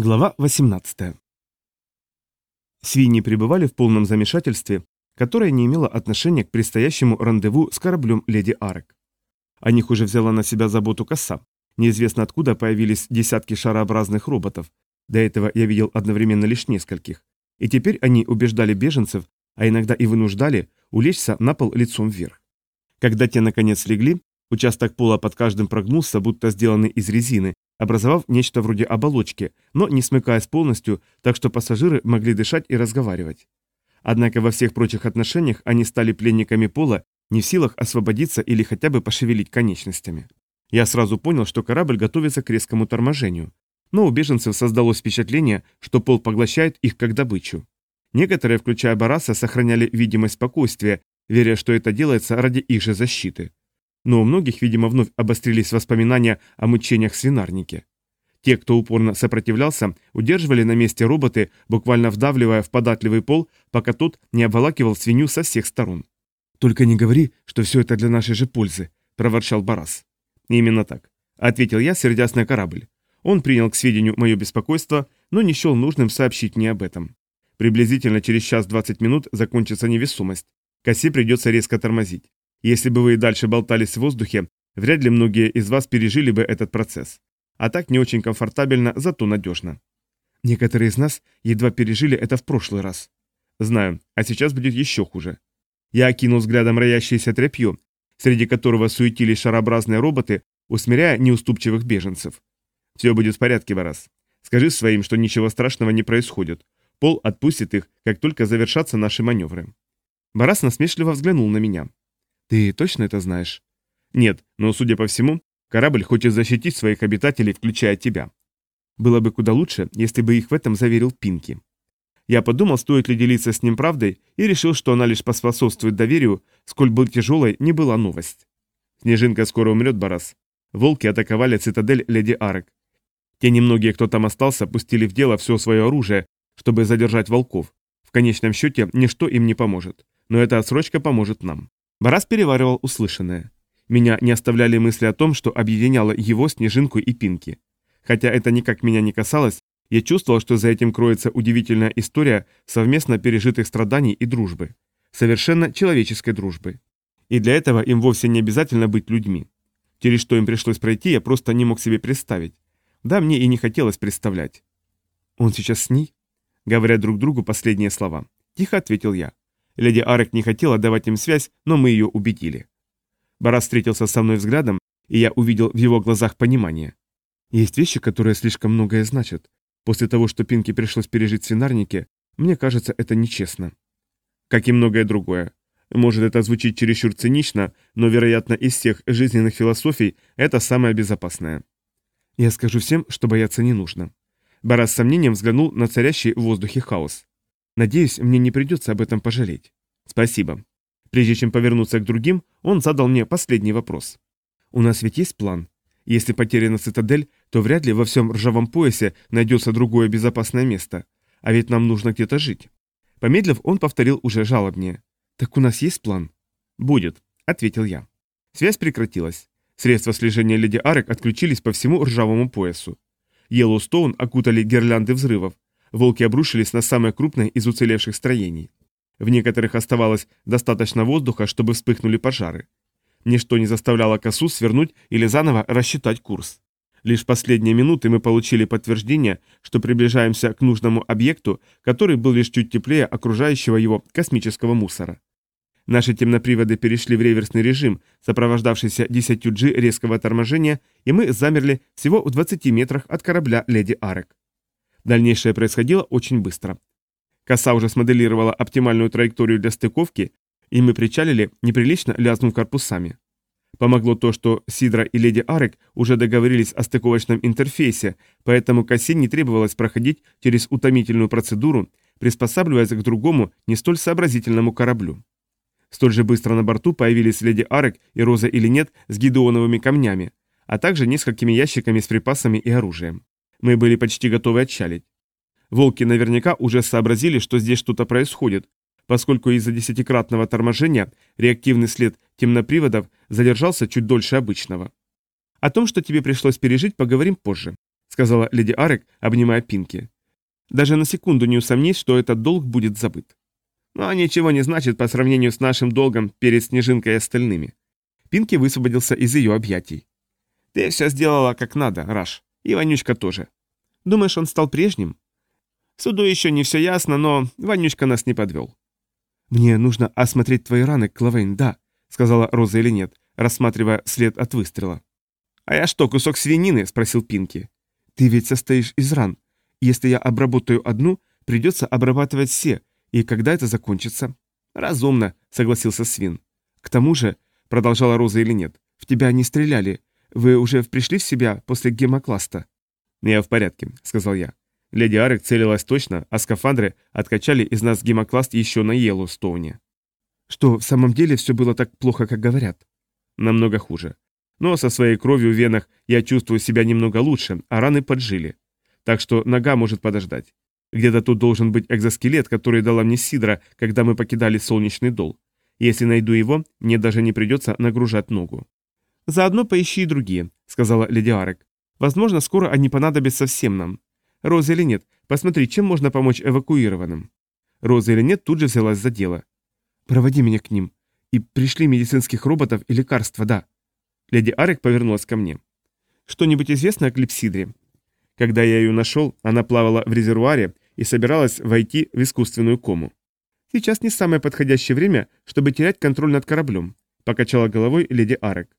Глава 18. Свиньи пребывали в полном замешательстве, которое не имело отношения к предстоящему рандеву с кораблем Леди Арек. О них уже взяла на себя заботу коса. Неизвестно откуда появились десятки шарообразных роботов. До этого я видел одновременно лишь нескольких. И теперь они убеждали беженцев, а иногда и вынуждали, улечься на пол лицом вверх. Когда те наконец легли, участок пола под каждым прогнулся, будто сделанный из резины, образовав нечто вроде оболочки, но не смыкаясь полностью, так что пассажиры могли дышать и разговаривать. Однако во всех прочих отношениях они стали пленниками пола, не в силах освободиться или хотя бы пошевелить конечностями. Я сразу понял, что корабль готовится к резкому торможению. Но у беженцев создалось впечатление, что пол поглощает их как добычу. Некоторые, включая Бараса, сохраняли видимость спокойствия, веря, что это делается ради их же защиты но у многих, видимо, вновь обострились воспоминания о мучениях в свинарнике. Те, кто упорно сопротивлялся, удерживали на месте роботы, буквально вдавливая в податливый пол, пока тот не обволакивал свинью со всех сторон. «Только не говори, что все это для нашей же пользы», – проворчал Барас. «Именно так», – ответил я, сердясь на корабль. Он принял к сведению мое беспокойство, но не счел нужным сообщить мне об этом. Приблизительно через час 20 минут закончится невесомость. Косе придется резко тормозить. Если бы вы и дальше болтались в воздухе, вряд ли многие из вас пережили бы этот процесс. А так не очень комфортабельно, зато надежно. Некоторые из нас едва пережили это в прошлый раз. Знаю, а сейчас будет еще хуже. Я окинул взглядом роящееся тряпье, среди которого суетились шарообразные роботы, усмиряя неуступчивых беженцев. Все будет в порядке, Барас. Скажи своим, что ничего страшного не происходит. Пол отпустит их, как только завершатся наши маневры. Барас насмешливо взглянул на меня. Ты точно это знаешь? Нет, но, судя по всему, корабль хочет защитить своих обитателей, включая тебя. Было бы куда лучше, если бы их в этом заверил Пинки. Я подумал, стоит ли делиться с ним правдой, и решил, что она лишь поспособствует доверию, сколь бы тяжелой не была новость. Снежинка скоро умрет, Барас. Волки атаковали цитадель Леди Арек. Те немногие, кто там остался, пустили в дело все свое оружие, чтобы задержать волков. В конечном счете, ничто им не поможет. Но эта отсрочка поможет нам. Барас переваривал услышанное. Меня не оставляли мысли о том, что объединяло его, Снежинку и Пинки. Хотя это никак меня не касалось, я чувствовал, что за этим кроется удивительная история совместно пережитых страданий и дружбы. Совершенно человеческой дружбы. И для этого им вовсе не обязательно быть людьми. Через что им пришлось пройти, я просто не мог себе представить. Да, мне и не хотелось представлять. «Он сейчас с ней?» Говорят друг другу последние слова. Тихо ответил я. Леди Арек не хотела давать им связь, но мы ее убедили. Барас встретился со мной взглядом, и я увидел в его глазах понимание. Есть вещи, которые слишком многое значат. После того, что Пинке пришлось пережить в свинарнике, мне кажется, это нечестно. Как и многое другое. Может, это звучит чересчур цинично, но, вероятно, из всех жизненных философий это самое безопасное. Я скажу всем, что бояться не нужно. Барас с сомнением взглянул на царящий в воздухе хаос. Надеюсь, мне не придется об этом пожалеть. Спасибо. Прежде чем повернуться к другим, он задал мне последний вопрос. У нас ведь есть план? Если потеряна цитадель, то вряд ли во всем ржавом поясе найдется другое безопасное место. А ведь нам нужно где-то жить. Помедлив, он повторил уже жалобнее. «Так у нас есть план?» «Будет», — ответил я. Связь прекратилась. Средства слежения леди Арек отключились по всему ржавому поясу. Йеллоустоун окутали гирлянды взрывов, волки обрушились на самое крупное из уцелевших строений. В некоторых оставалось достаточно воздуха, чтобы вспыхнули пожары. Ничто не заставляло косу свернуть или заново рассчитать курс. Лишь последние минуты мы получили подтверждение, что приближаемся к нужному объекту, который был лишь чуть теплее окружающего его космического мусора. Наши темноприводы перешли в реверсный режим, сопровождавшийся 10 G резкого торможения, и мы замерли всего в 20 метрах от корабля «Леди Арек». Дальнейшее происходило очень быстро. Коса уже смоделировала оптимальную траекторию для стыковки, и мы причалили, неприлично лязнув корпусами. Помогло то, что Сидра и Леди Арек уже договорились о стыковочном интерфейсе, поэтому косе не требовалось проходить через утомительную процедуру, приспосабливаясь к другому, не столь сообразительному кораблю. Столь же быстро на борту появились Леди Арек и Роза или нет с гидеоновыми камнями, а также несколькими ящиками с припасами и оружием. Мы были почти готовы отчалить. Волки наверняка уже сообразили, что здесь что-то происходит, поскольку из-за десятикратного торможения реактивный след темноприводов задержался чуть дольше обычного. О том, что тебе пришлось пережить, поговорим позже, сказала леди Арек, обнимая Пинки. «Даже на секунду не усомнись, что этот долг будет забыт». «Но ничего не значит по сравнению с нашим долгом перед Снежинкой и остальными». Пинки высвободился из ее объятий. «Ты все сделала как надо, Раш. И Ванючка тоже. Думаешь, он стал прежним?» «Суду еще не все ясно, но Ванючка нас не подвел». «Мне нужно осмотреть твои раны, Клавейн, да», — сказала Роза или нет, рассматривая след от выстрела. «А я что, кусок свинины?» — спросил Пинки. «Ты ведь состоишь из ран. Если я обработаю одну, придется обрабатывать все, и когда это закончится?» «Разумно», — согласился Свин. «К тому же», — продолжала Роза или нет, — «в тебя не стреляли. Вы уже пришли в себя после гемокласта?» «Я в порядке», — сказал я. Леди Арек целилась точно, а скафандры откачали из нас гемокласт еще на Йеллоустоуне. Что, в самом деле все было так плохо, как говорят? Намного хуже. Но со своей кровью в венах я чувствую себя немного лучше, а раны поджили. Так что нога может подождать. Где-то тут должен быть экзоскелет, который дала мне Сидра, когда мы покидали солнечный дол. Если найду его, мне даже не придется нагружать ногу. «Заодно поищи и другие», — сказала леди Арек. «Возможно, скоро они понадобятся всем нам. Роза или нет, посмотри, чем можно помочь эвакуированным». Роза или нет тут же взялась за дело. «Проводи меня к ним. И пришли медицинских роботов и лекарства, да». Леди Арек повернулась ко мне. «Что-нибудь известно о клипсидре?» Когда я ее нашел, она плавала в резервуаре и собиралась войти в искусственную кому. «Сейчас не самое подходящее время, чтобы терять контроль над кораблем», — покачала головой леди Арек.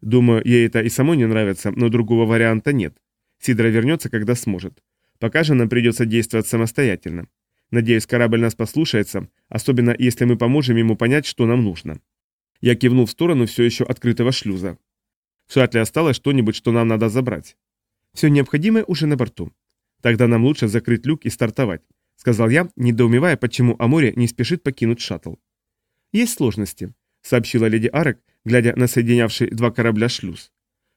«Думаю, ей это и самой не нравится, но другого варианта нет. Сидра вернется, когда сможет. Пока же нам придется действовать самостоятельно. Надеюсь, корабль нас послушается, особенно если мы поможем ему понять, что нам нужно. Я кивнул в сторону все еще открытого шлюза. В шаттле осталось что-нибудь, что нам надо забрать. Все необходимое уже на борту. Тогда нам лучше закрыть люк и стартовать, сказал я, недоумевая, почему Амори не спешит покинуть шаттл. Есть сложности, сообщила леди Арек, глядя на соединявший два корабля шлюз.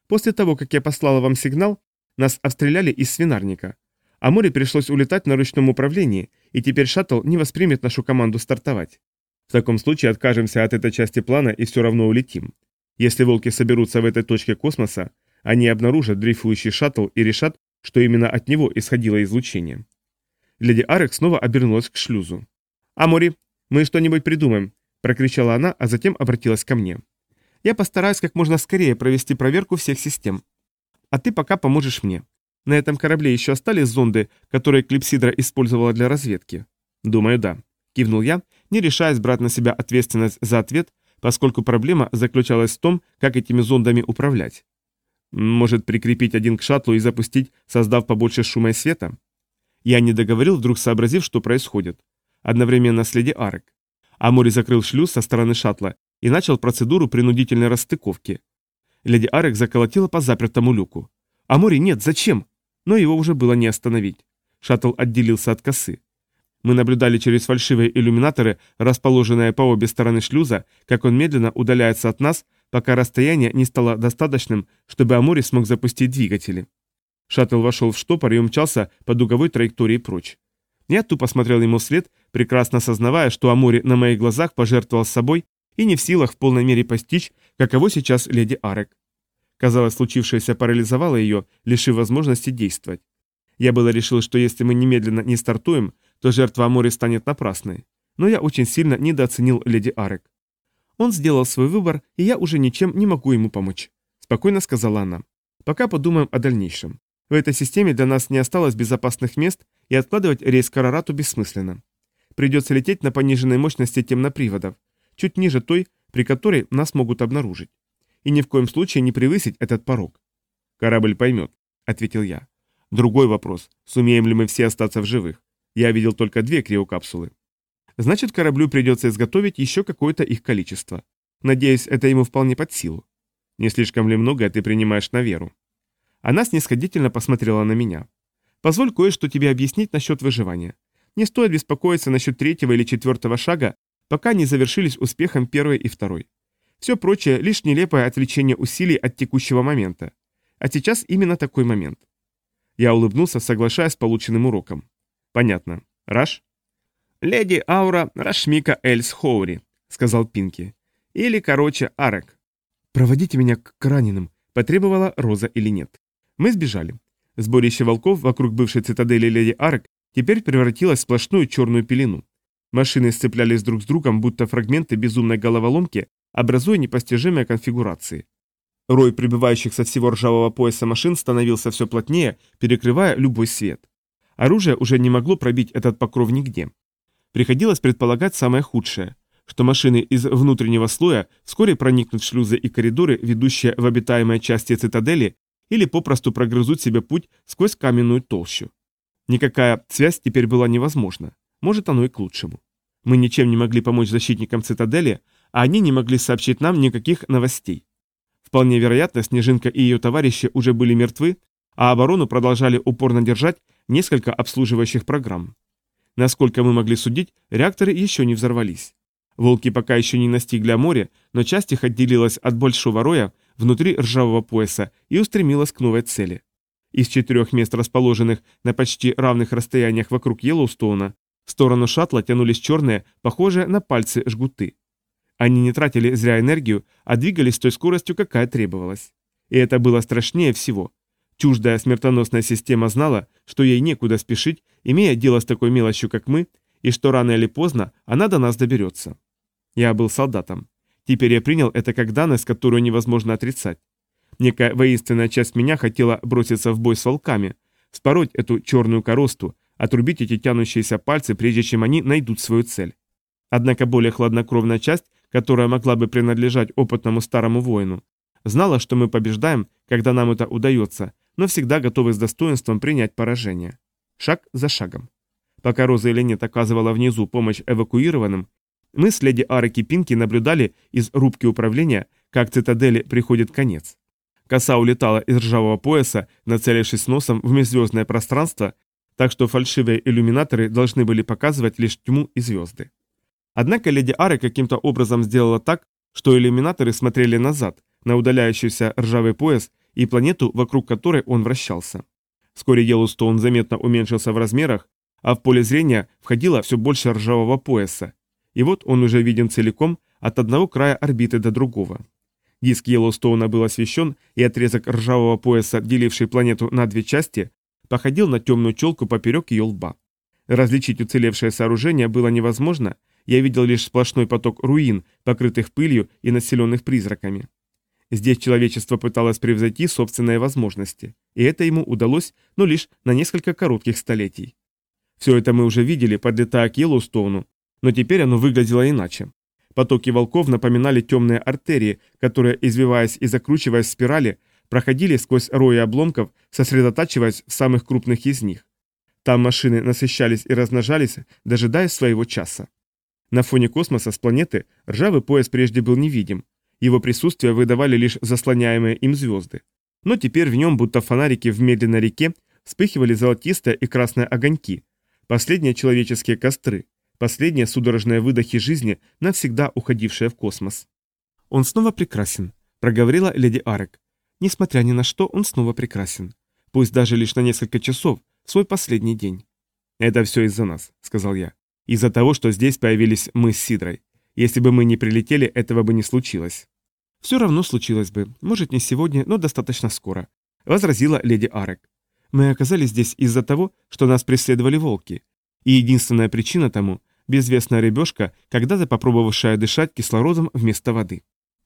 После того, как я послала вам сигнал, нас обстреляли из свинарника. А море пришлось улетать на ручном управлении, и теперь шаттл не воспримет нашу команду стартовать. В таком случае откажемся от этой части плана и все равно улетим. Если волки соберутся в этой точке космоса, они обнаружат дрейфующий шаттл и решат, что именно от него исходило излучение. Леди Арек снова обернулась к шлюзу. «Амори, мы что-нибудь придумаем», – прокричала она, а затем обратилась ко мне. «Я постараюсь как можно скорее провести проверку всех систем. А ты пока поможешь мне. На этом корабле еще остались зонды, которые Клипсидра использовала для разведки? Думаю, да. Кивнул я, не решаясь брать на себя ответственность за ответ, поскольку проблема заключалась в том, как этими зондами управлять. Может прикрепить один к шаттлу и запустить, создав побольше шума и света? Я не договорил, вдруг сообразив, что происходит. Одновременно следи арок. Амори закрыл шлюз со стороны шаттла и начал процедуру принудительной расстыковки. Леди Арек заколотила по запертому люку. «Амори, нет, зачем?» но его уже было не остановить. Шаттл отделился от косы. Мы наблюдали через фальшивые иллюминаторы, расположенные по обе стороны шлюза, как он медленно удаляется от нас, пока расстояние не стало достаточным, чтобы Амори смог запустить двигатели. Шаттл вошел в штопор и умчался по дуговой траектории прочь. Я тупо смотрел ему вслед, прекрасно осознавая, что Амори на моих глазах пожертвовал собой и не в силах в полной мере постичь, каково сейчас леди Арек. Казалось, случившееся парализовало ее, лишив возможности действовать. Я было решил, что если мы немедленно не стартуем, то жертва Амори станет напрасной. Но я очень сильно недооценил леди Арек. Он сделал свой выбор, и я уже ничем не могу ему помочь. Спокойно сказала она. Пока подумаем о дальнейшем. В этой системе для нас не осталось безопасных мест, и откладывать рейс к Арарату бессмысленно. Придется лететь на пониженной мощности темноприводов, чуть ниже той, при которой нас могут обнаружить и ни в коем случае не превысить этот порог. Корабль поймет, ответил я. Другой вопрос, сумеем ли мы все остаться в живых? Я видел только две криокапсулы. Значит, кораблю придется изготовить еще какое-то их количество. Надеюсь, это ему вполне под силу. Не слишком ли многое ты принимаешь на веру? Она снисходительно посмотрела на меня. Позволь кое-что тебе объяснить насчет выживания. Не стоит беспокоиться насчет третьего или четвертого шага, пока не завершились успехом первый и второй. Все прочее – лишь нелепое отвлечение усилий от текущего момента. А сейчас именно такой момент. Я улыбнулся, соглашаясь с полученным уроком. Понятно. Раш? «Леди Аура Рашмика Эльс Хоури», — сказал Пинки. «Или, короче, Арек». «Проводите меня к раненым», — потребовала Роза или нет. Мы сбежали. Сборище волков вокруг бывшей цитадели Леди Арк теперь превратилось в сплошную черную пелену. Машины сцеплялись друг с другом, будто фрагменты безумной головоломки, образуя непостижимые конфигурации. Рой прибывающих со всего ржавого пояса машин становился все плотнее, перекрывая любой свет. Оружие уже не могло пробить этот покров нигде. Приходилось предполагать самое худшее, что машины из внутреннего слоя вскоре проникнут в шлюзы и коридоры, ведущие в обитаемые части цитадели, или попросту прогрызут себе путь сквозь каменную толщу. Никакая связь теперь была невозможна. Может, оно и к лучшему. Мы ничем не могли помочь защитникам цитадели, а они не могли сообщить нам никаких новостей. Вполне вероятно, Снежинка и ее товарищи уже были мертвы, а оборону продолжали упорно держать несколько обслуживающих программ. Насколько мы могли судить, реакторы еще не взорвались. Волки пока еще не настигли море, но часть их отделилась от большого роя внутри ржавого пояса и устремилась к новой цели. Из четырех мест, расположенных на почти равных расстояниях вокруг Йеллоустоуна, в сторону шаттла тянулись черные, похожие на пальцы жгуты. Они не тратили зря энергию, а двигались с той скоростью, какая требовалась. И это было страшнее всего. Чуждая смертоносная система знала, что ей некуда спешить, имея дело с такой мелочью, как мы, и что рано или поздно она до нас доберется. Я был солдатом. Теперь я принял это как данность, которую невозможно отрицать. Некая воинственная часть меня хотела броситься в бой с волками, спороть эту черную коросту, отрубить эти тянущиеся пальцы, прежде чем они найдут свою цель. Однако более хладнокровная часть, которая могла бы принадлежать опытному старому воину, знала, что мы побеждаем, когда нам это удается, но всегда готовы с достоинством принять поражение. Шаг за шагом. Пока Роза или нет оказывала внизу помощь эвакуированным, мы с леди Арой Пинки наблюдали из рубки управления, как цитадели приходит конец. Коса улетала из ржавого пояса, нацелившись носом в межзвездное пространство, так что фальшивые иллюминаторы должны были показывать лишь тьму и звезды. Однако леди Ары каким-то образом сделала так, что иллюминаторы смотрели назад, на удаляющийся ржавый пояс и планету, вокруг которой он вращался. Вскоре Йеллоустоун заметно уменьшился в размерах, а в поле зрения входило все больше ржавого пояса, и вот он уже виден целиком от одного края орбиты до другого. Диск Йеллоустоуна был освещен, и отрезок ржавого пояса, деливший планету на две части, походил на темную челку поперек ее лба. Различить уцелевшее сооружение было невозможно, я видел лишь сплошной поток руин, покрытых пылью и населенных призраками. Здесь человечество пыталось превзойти собственные возможности, и это ему удалось, но лишь на несколько коротких столетий. Все это мы уже видели, подлетая к Йеллоустоуну, но теперь оно выглядело иначе. Потоки волков напоминали темные артерии, которые, извиваясь и закручиваясь в спирали, проходили сквозь рои обломков, сосредотачиваясь в самых крупных из них. Там машины насыщались и размножались, дожидаясь своего часа. На фоне космоса с планеты ржавый пояс прежде был невидим. Его присутствие выдавали лишь заслоняемые им звезды. Но теперь в нем, будто фонарики в медленной реке, вспыхивали золотистые и красные огоньки, последние человеческие костры, Последние судорожные выдохи жизни, навсегда уходившие в космос. «Он снова прекрасен», — проговорила леди Арек. «Несмотря ни на что, он снова прекрасен. Пусть даже лишь на несколько часов, свой последний день». «Это все из-за нас», — сказал я. «Из-за того, что здесь появились мы с Сидрой. Если бы мы не прилетели, этого бы не случилось». «Все равно случилось бы. Может, не сегодня, но достаточно скоро», — возразила леди Арек. «Мы оказались здесь из-за того, что нас преследовали волки. И единственная причина тому безвестная рыбешка, когда-то попробовавшая дышать кислородом вместо воды.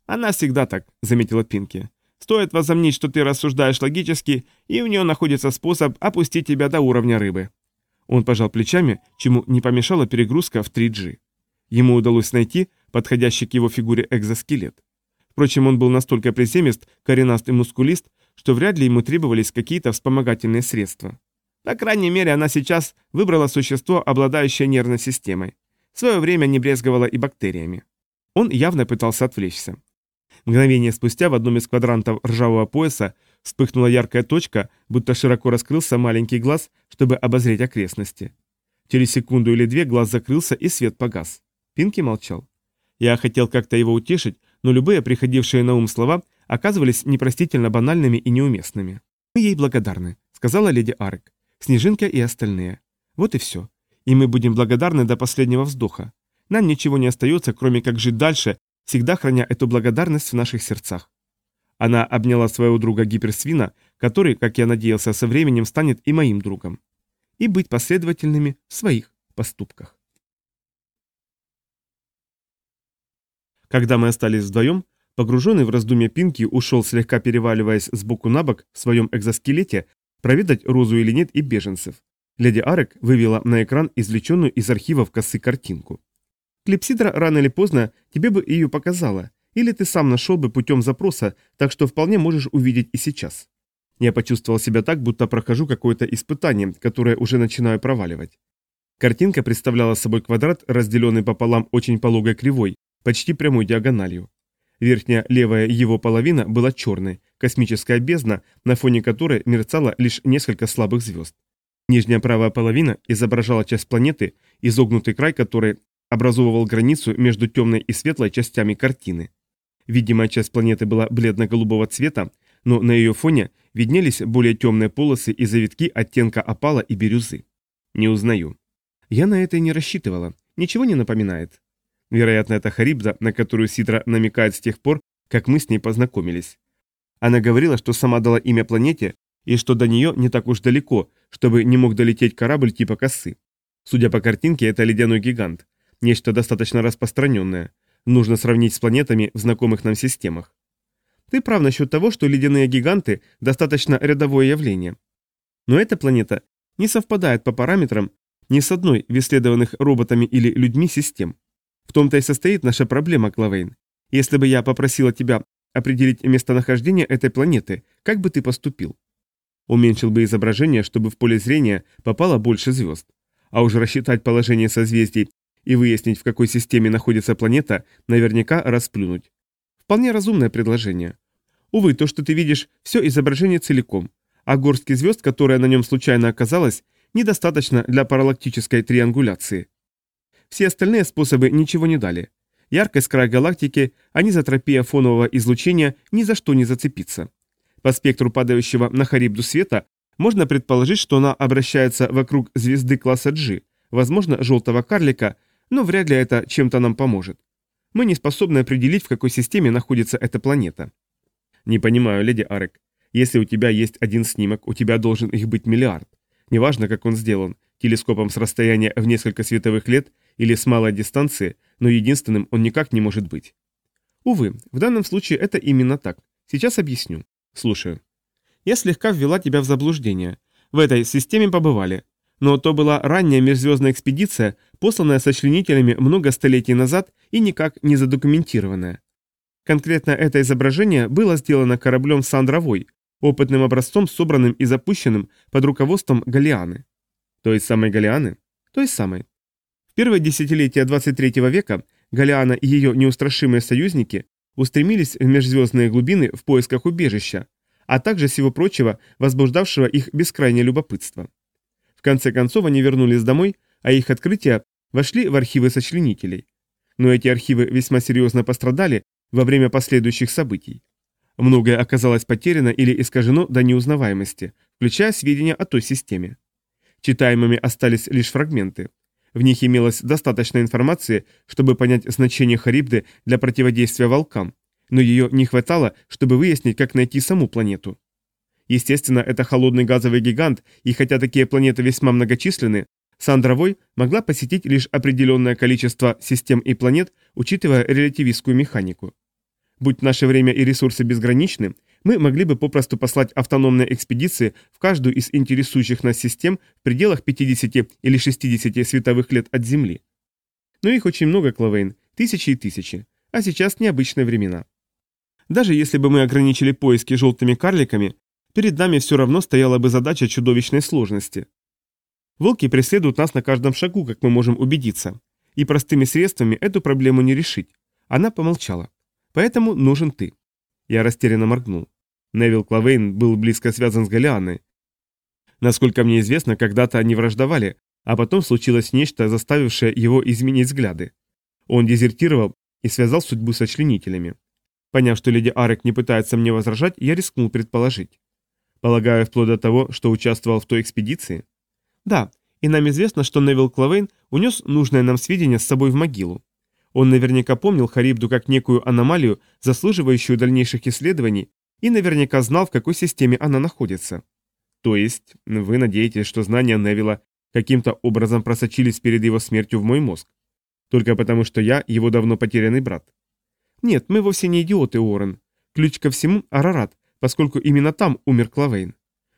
«Она всегда так», — заметила Пинки. «Стоит возомнить, что ты рассуждаешь логически, и у нее находится способ опустить тебя до уровня рыбы». Он пожал плечами, чему не помешала перегрузка в 3G. Ему удалось найти подходящий к его фигуре экзоскелет. Впрочем, он был настолько приземист, коренаст мускулист, что вряд ли ему требовались какие-то вспомогательные средства. По крайней мере, она сейчас выбрала существо, обладающее нервной системой. В свое время не брезговала и бактериями. Он явно пытался отвлечься. Мгновение спустя в одном из квадрантов ржавого пояса вспыхнула яркая точка, будто широко раскрылся маленький глаз, чтобы обозреть окрестности. Через секунду или две глаз закрылся и свет погас. Пинки молчал. Я хотел как-то его утешить, но любые приходившие на ум слова оказывались непростительно банальными и неуместными. «Мы ей благодарны», — сказала леди Арек. Снежинка и остальные. Вот и все. И мы будем благодарны до последнего вздоха. Нам ничего не остается, кроме как жить дальше, всегда храня эту благодарность в наших сердцах. Она обняла своего друга гиперсвина, который, как я надеялся, со временем станет и моим другом. И быть последовательными в своих поступках. Когда мы остались вдвоем, погруженный в раздумья Пинки ушел, слегка переваливаясь с боку на бок в своем экзоскелете, проведать Розу или нет и беженцев. Леди Арек вывела на экран извлеченную из архивов косы картинку. Клипсидра рано или поздно тебе бы ее показала, или ты сам нашел бы путем запроса, так что вполне можешь увидеть и сейчас. Я почувствовал себя так, будто прохожу какое-то испытание, которое уже начинаю проваливать. Картинка представляла собой квадрат, разделенный пополам очень пологой кривой, почти прямой диагональю. Верхняя левая его половина была черной, космическая бездна, на фоне которой мерцало лишь несколько слабых звезд. Нижняя правая половина изображала часть планеты, изогнутый край которой образовывал границу между темной и светлой частями картины. Видимая часть планеты была бледно-голубого цвета, но на ее фоне виднелись более темные полосы и завитки оттенка опала и бирюзы. Не узнаю. Я на это и не рассчитывала. Ничего не напоминает. Вероятно, это Харибда, на которую Сидра намекает с тех пор, как мы с ней познакомились. Она говорила, что сама дала имя планете, и что до нее не так уж далеко, чтобы не мог долететь корабль типа косы. Судя по картинке, это ледяной гигант. Нечто достаточно распространенное. Нужно сравнить с планетами в знакомых нам системах. Ты прав насчет того, что ледяные гиганты – достаточно рядовое явление. Но эта планета не совпадает по параметрам ни с одной в исследованных роботами или людьми систем. В том-то и состоит наша проблема, Клавейн. Если бы я попросила тебя определить местонахождение этой планеты, как бы ты поступил? Уменьшил бы изображение, чтобы в поле зрения попало больше звезд. А уже рассчитать положение созвездий и выяснить, в какой системе находится планета, наверняка расплюнуть. Вполне разумное предложение. Увы, то, что ты видишь, все изображение целиком, а горстки звезд, которая на нем случайно оказалась, недостаточно для паралактической триангуляции. Все остальные способы ничего не дали. Яркость края галактики, анизотропия фонового излучения ни за что не зацепится. По спектру падающего на Харибду света можно предположить, что она обращается вокруг звезды класса G, возможно, желтого карлика, но вряд ли это чем-то нам поможет. Мы не способны определить, в какой системе находится эта планета. Не понимаю, леди Арек. Если у тебя есть один снимок, у тебя должен их быть миллиард. Неважно, как он сделан, телескопом с расстояния в несколько световых лет или с малой дистанции, но единственным он никак не может быть. Увы, в данном случае это именно так. Сейчас объясню. Слушаю. Я слегка ввела тебя в заблуждение. В этой системе побывали. Но то была ранняя межзвездная экспедиция, посланная сочленителями много столетий назад и никак не задокументированная. Конкретно это изображение было сделано кораблем Сандровой, опытным образцом, собранным и запущенным под руководством Галианы. Той самой Галианы? Той самой. В первые десятилетия 23 века Галиана и ее неустрашимые союзники устремились в межзвездные глубины в поисках убежища, а также, всего прочего, возбуждавшего их бескрайнее любопытство. В конце концов они вернулись домой, а их открытия вошли в архивы сочленителей. Но эти архивы весьма серьезно пострадали во время последующих событий. Многое оказалось потеряно или искажено до неузнаваемости, включая сведения о той системе. Читаемыми остались лишь фрагменты. В них имелось достаточно информации, чтобы понять значение Харибды для противодействия волкам, но ее не хватало, чтобы выяснить, как найти саму планету. Естественно, это холодный газовый гигант, и хотя такие планеты весьма многочисленны, Сандровой могла посетить лишь определенное количество систем и планет, учитывая релятивистскую механику. Будь наше время и ресурсы безграничны, мы могли бы попросту послать автономные экспедиции в каждую из интересующих нас систем в пределах 50 или 60 световых лет от Земли. Но их очень много, Клавейн, тысячи и тысячи, а сейчас необычные времена. Даже если бы мы ограничили поиски желтыми карликами, перед нами все равно стояла бы задача чудовищной сложности. Волки преследуют нас на каждом шагу, как мы можем убедиться, и простыми средствами эту проблему не решить. Она помолчала. Поэтому нужен ты. Я растерянно моргнул. Невил Клавейн был близко связан с Галианой. Насколько мне известно, когда-то они враждовали, а потом случилось нечто, заставившее его изменить взгляды. Он дезертировал и связал судьбу со членителями. Поняв, что леди Арек не пытается мне возражать, я рискнул предположить. Полагаю, вплоть до того, что участвовал в той экспедиции? Да, и нам известно, что Невил Клавейн унес нужное нам сведения с собой в могилу. Он наверняка помнил Харибду как некую аномалию, заслуживающую дальнейших исследований, и наверняка знал, в какой системе она находится. То есть, вы надеетесь, что знания Невилла каким-то образом просочились перед его смертью в мой мозг? Только потому, что я его давно потерянный брат? Нет, мы вовсе не идиоты, Уоррен. Ключ ко всему – Арарат, поскольку именно там умер Клавейн.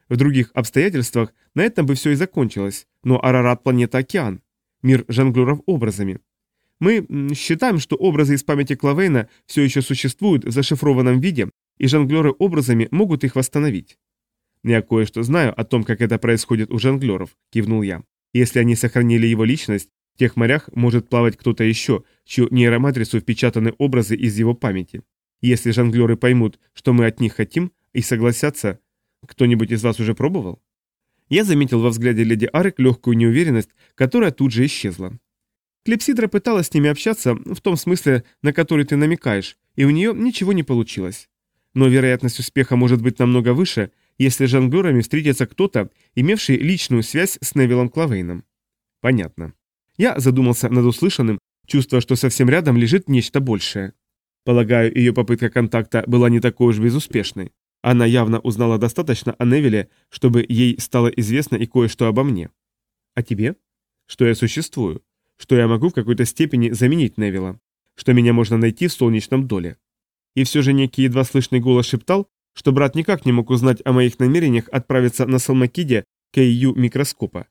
В других обстоятельствах на этом бы все и закончилось, но Арарат – планета-океан, мир жонглеров образами. Мы считаем, что образы из памяти Клавейна все еще существуют в зашифрованном виде, и жонглеры образами могут их восстановить. «Я кое-что знаю о том, как это происходит у жонглеров», – кивнул я. «Если они сохранили его личность, в тех морях может плавать кто-то еще, чью нейроматрицу впечатаны образы из его памяти. Если жонглеры поймут, что мы от них хотим, и согласятся, кто-нибудь из вас уже пробовал?» Я заметил во взгляде леди Арек легкую неуверенность, которая тут же исчезла. Клепсидра пыталась с ними общаться в том смысле, на который ты намекаешь, и у нее ничего не получилось. Но вероятность успеха может быть намного выше, если жонглерами встретится кто-то, имевший личную связь с Невилом Клавейном. Понятно. Я задумался над услышанным, чувствуя, что совсем рядом лежит нечто большее. Полагаю, ее попытка контакта была не такой уж безуспешной. Она явно узнала достаточно о Невиле, чтобы ей стало известно и кое-что обо мне. А тебе? Что я существую. Что я могу в какой-то степени заменить Невилла. Что меня можно найти в солнечном доле. И все же некий едва слышный голос шептал, что брат никак не мог узнать о моих намерениях отправиться на Салмакиде к EU микроскопа.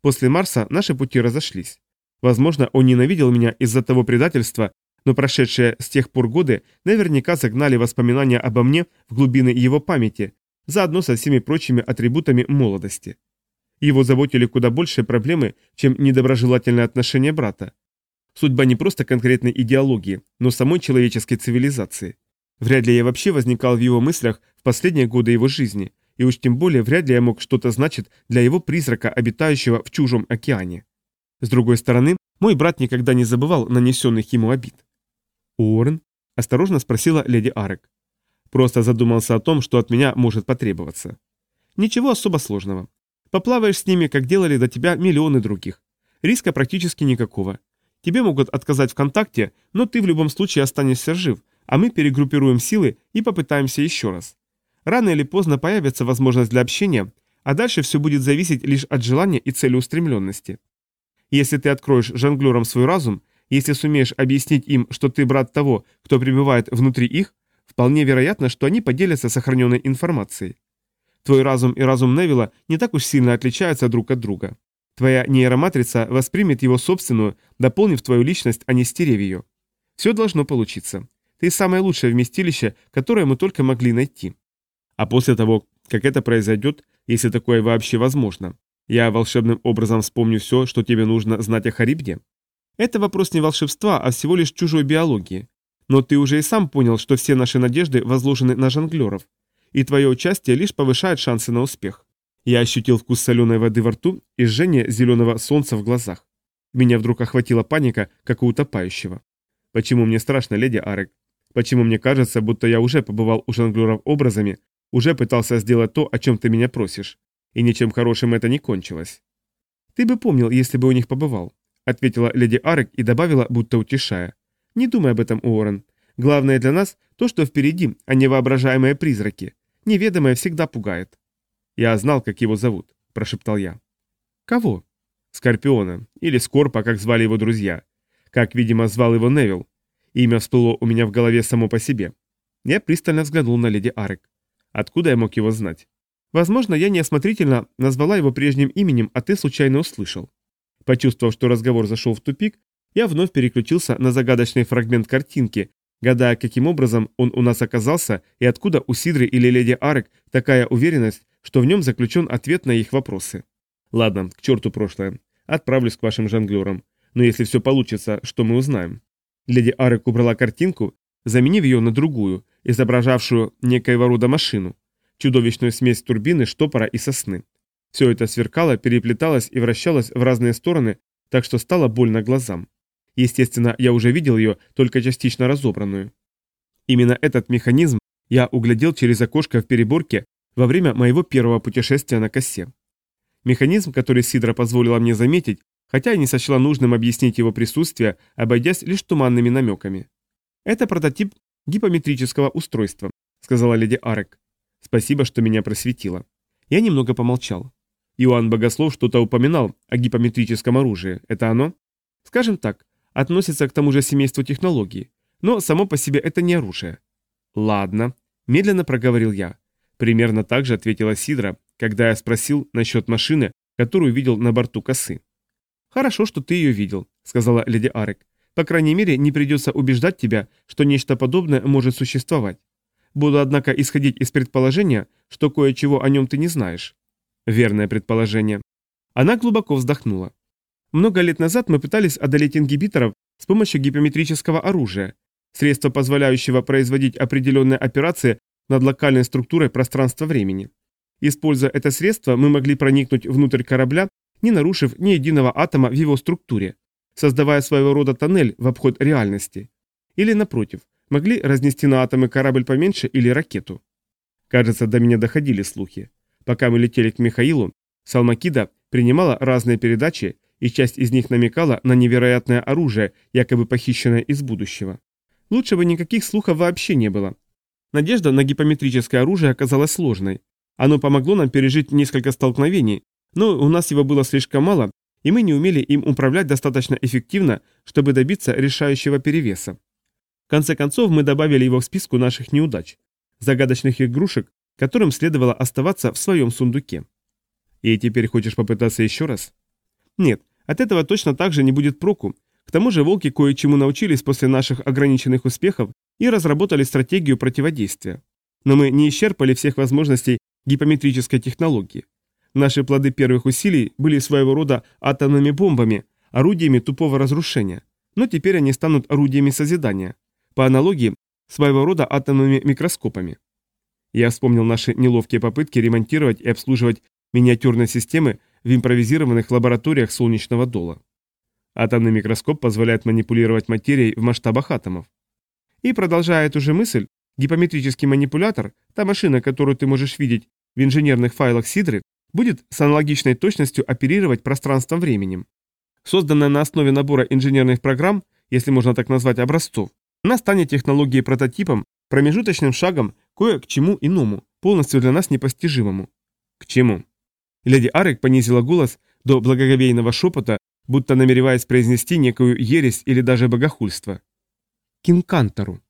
После Марса наши пути разошлись. Возможно, он ненавидел меня из-за того предательства, но прошедшие с тех пор годы наверняка загнали воспоминания обо мне в глубины его памяти, заодно со всеми прочими атрибутами молодости. Его заботили куда большие проблемы, чем недоброжелательное отношение брата. Судьба не просто конкретной идеологии, но самой человеческой цивилизации. Вряд ли я вообще возникал в его мыслях в последние годы его жизни, и уж тем более вряд ли я мог что-то значить для его призрака, обитающего в чужом океане. С другой стороны, мой брат никогда не забывал нанесенных ему обид. «Уоррен?» – осторожно спросила леди Арек. Просто задумался о том, что от меня может потребоваться. Ничего особо сложного. Поплаваешь с ними, как делали до тебя миллионы других. Риска практически никакого. Тебе могут отказать в контакте, но ты в любом случае останешься жив, а мы перегруппируем силы и попытаемся еще раз. Рано или поздно появится возможность для общения, а дальше все будет зависеть лишь от желания и целеустремленности. Если ты откроешь жонглерам свой разум, если сумеешь объяснить им, что ты брат того, кто пребывает внутри их, вполне вероятно, что они поделятся сохраненной информацией. Твой разум и разум Невилла не так уж сильно отличаются друг от друга. Твоя нейроматрица воспримет его собственную, дополнив твою личность, а не стерев ее. Все должно получиться. Ты самое лучшее вместилище, которое мы только могли найти. А после того, как это произойдет, если такое вообще возможно, я волшебным образом вспомню все, что тебе нужно знать о Харибде? Это вопрос не волшебства, а всего лишь чужой биологии. Но ты уже и сам понял, что все наши надежды возложены на жонглеров, и твое участие лишь повышает шансы на успех. Я ощутил вкус соленой воды во рту и жжение зеленого солнца в глазах. Меня вдруг охватила паника, как у утопающего. Почему мне страшно, леди Арек? Почему мне кажется, будто я уже побывал у жонглеров образами, уже пытался сделать то, о чем ты меня просишь, и ничем хорошим это не кончилось? Ты бы помнил, если бы у них побывал ответила леди Арек и добавила, будто утешая. «Не думай об этом, Уоррен. Главное для нас то, что впереди, а не воображаемые призраки. Неведомое всегда пугает». «Я знал, как его зовут», – прошептал я. «Кого?» «Скорпиона. Или Скорпа, как звали его друзья. Как, видимо, звал его Невил. Имя всплыло у меня в голове само по себе. Я пристально взглянул на леди Арек. Откуда я мог его знать? Возможно, я неосмотрительно назвала его прежним именем, а ты случайно услышал. Почувствовав, что разговор зашел в тупик, я вновь переключился на загадочный фрагмент картинки, гадая, каким образом он у нас оказался и откуда у Сидры или леди Арек такая уверенность, что в нем заключен ответ на их вопросы. Ладно, к черту прошлое. Отправлюсь к вашим жонглерам. Но если все получится, что мы узнаем? Леди Арек убрала картинку, заменив ее на другую, изображавшую некоего рода машину. Чудовищную смесь турбины, штопора и сосны. Все это сверкало, переплеталось и вращалось в разные стороны, так что стало больно глазам. Естественно, я уже видел ее, только частично разобранную. Именно этот механизм я углядел через окошко в переборке во время моего первого путешествия на косе. Механизм, который Сидра позволила мне заметить, хотя и не сочла нужным объяснить его присутствие, обойдясь лишь туманными намеками. Это прототип гипометрического устройства, сказала леди Арек. «Спасибо, что меня просветило». Я немного помолчал. Иоанн Богослов что-то упоминал о гипометрическом оружии. Это оно? Скажем так, относится к тому же семейству технологий, но само по себе это не оружие. Ладно, медленно проговорил я. Примерно так же ответила Сидра, когда я спросил насчет машины, которую видел на борту косы. «Хорошо, что ты ее видел», — сказала леди Арек. «По крайней мере, не придется убеждать тебя, что нечто подобное может существовать. Буду, однако, исходить из предположения, что кое-чего о нем ты не знаешь». Верное предположение. Она глубоко вздохнула. Много лет назад мы пытались одолеть ингибиторов с помощью гипометрического оружия, средства, позволяющего производить определенные операции над локальной структурой пространства-времени. Используя это средство, мы могли проникнуть внутрь корабля, не нарушив ни единого атома в его структуре, создавая своего рода тоннель в обход реальности. Или, напротив, могли разнести на атомы корабль поменьше или ракету. Кажется, до меня доходили слухи. Пока мы летели к Михаилу, Салмакида принимала разные передачи, и часть из них намекала на невероятное оружие, якобы похищенное из будущего. Лучше бы никаких слухов вообще не было. Надежда на гипометрическое оружие оказалась сложной. Оно помогло нам пережить несколько столкновений, но у нас его было слишком мало, и мы не умели им управлять достаточно эффективно, чтобы добиться решающего перевеса. В конце концов, мы добавили его к списку наших неудач, загадочных игрушек, которым следовало оставаться в своем сундуке. И теперь хочешь попытаться еще раз? Нет, от этого точно так же не будет проку. К тому же волки кое-чему научились после наших ограниченных успехов и разработали стратегию противодействия. Но мы не исчерпали всех возможностей гипометрической технологии. Наши плоды первых усилий были своего рода атомными бомбами, орудиями тупого разрушения. Но теперь они станут орудиями созидания. По аналогии, своего рода атомными микроскопами. Я вспомнил наши неловкие попытки ремонтировать и обслуживать миниатюрные системы в импровизированных лабораториях солнечного дола. Атомный микроскоп позволяет манипулировать материей в масштабах атомов. И продолжая эту же мысль, гипометрический манипулятор, та машина, которую ты можешь видеть в инженерных файлах Сидры, будет с аналогичной точностью оперировать пространством-временем. Созданная на основе набора инженерных программ, если можно так назвать образцов, она станет технологией прототипом, промежуточным шагом кое к чему иному, полностью для нас непостижимому. К чему? Леди Арек понизила голос до благоговейного шепота, будто намереваясь произнести некую ересь или даже богохульство. Кинкантору.